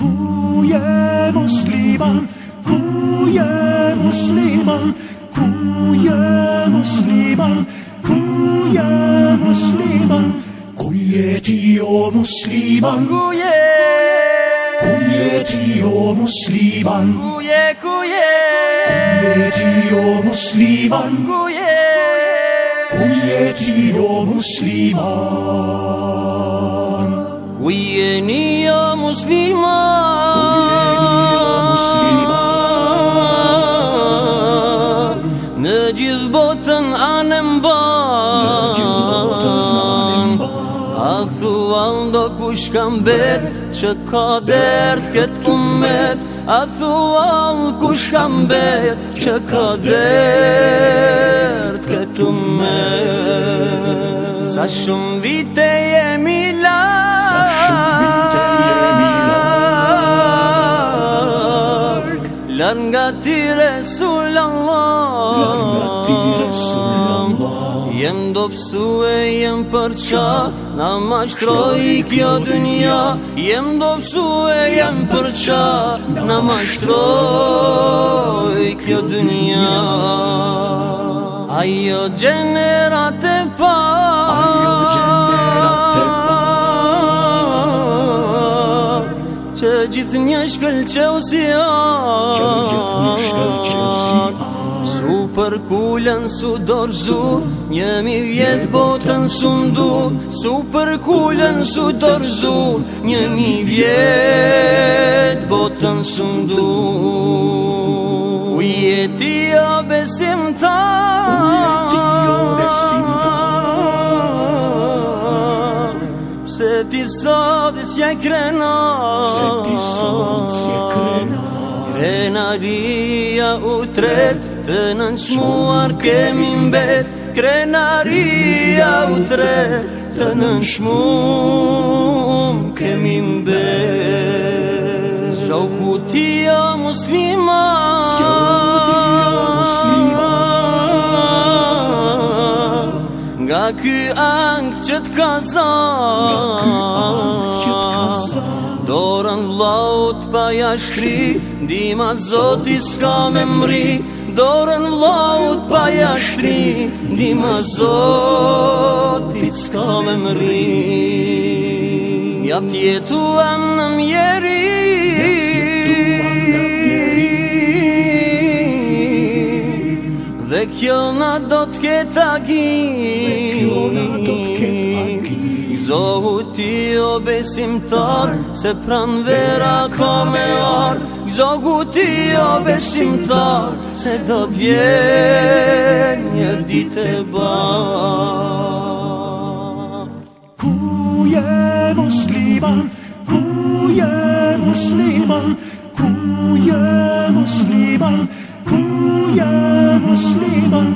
Kuye musliman, kuye musliman, kuye musliman, kuye musliman, kuye tio musliman, kuye, kuye tio musliman, kuye, kuye, kuye tio musliman, kuye, kuye tio musliman, kuye nio musliman. ndo kush kam bet Që ka dert këtë umet A thua ndo kush kam bet Që ka dert këtë umet Sa shumë vite jemi la Lën nga ti resul Allah Lën nga ti resul Jem dopsu e jem përqa Na mashtroj kjo dënja Jem dopsu e jem përqa Na mashtroj kjo dënja Ajo gjenerat e pa Që gjithë një shkëllë që usion Që për kulën su dorzu Një mi vjetë botën su ndu Su për kulën su dorzu Një mi vjetë botën su ndu Ujeti o besim ta Se ti sot si e krena Se ti si e krena Krenaria u tret Të nënshmuar kemi mbet Krenaria u tre Të nënshmuar kemi mbet Shohu ti o muslima Nga ky angë që të kaza Dorën laut pa jashtri dima zotis ka me mri dorën vlaut pa jashtri Ndima zotit s'ka me mëri Javë tjetuam në mjeri Dhe kjo na do t'ket agi Dhe kjo na do t'ket agi Gzohu ti o besimtar Se pran vera kome ar Gzohu ti o besimtar Se do vjenje një ditë e bar Ku je musliman Ku je musliman Ku je musliman Ku je musliman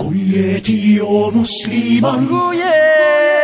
Ku je ti o musliman Ku je